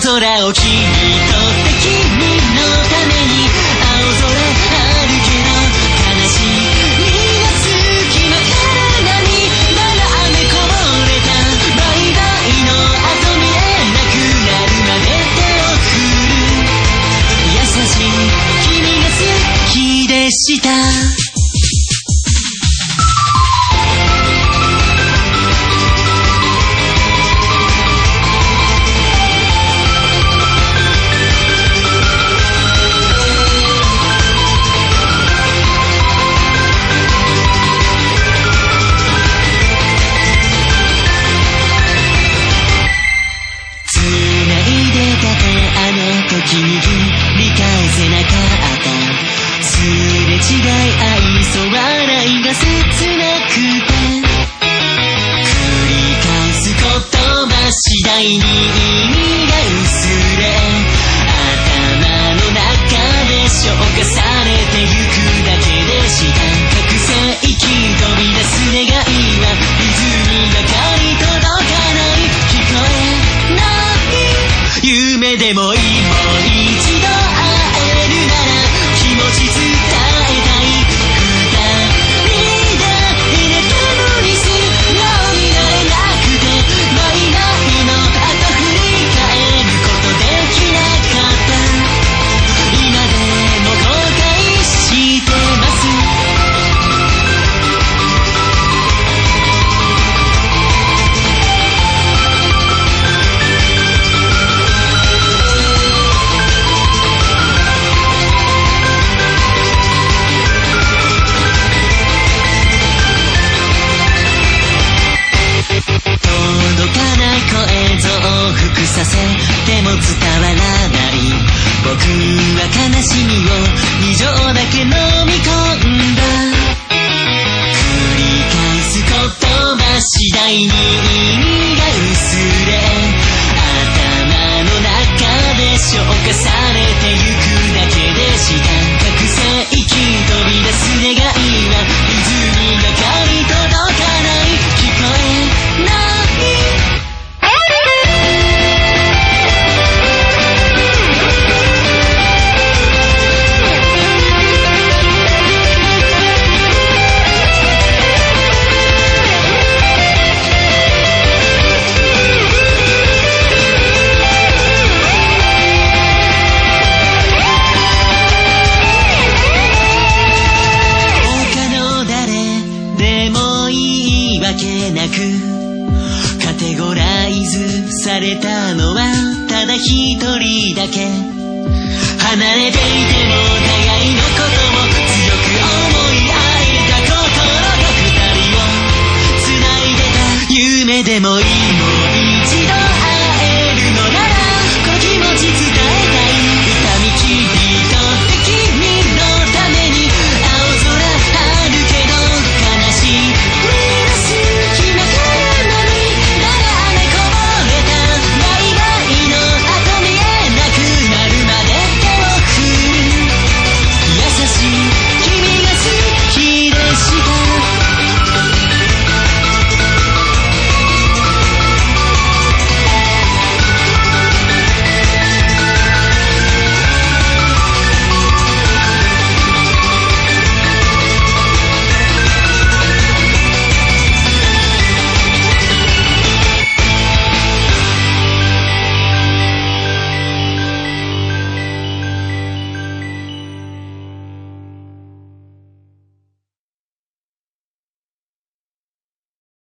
空を切り取って君のために青空あるけど悲しみが好きな体にまだ雨こぼれたバイバイの後見えなくなるまで手を振る優しい君が好きでした葉次第に意味が薄れ頭の中で消化されてゆくだけでした覚醒息飛び出す願いは泉ばかり届かない聞こえない夢でもても伝わらない。僕は悲しみを二錠だけ飲み込んだ。繰り返す言葉次第に意味が薄れ。頭の中で消化されてゆくだけでした。覚醒息飛び出す願いはライズされたのはただ一人だけ。離れていても互いのことも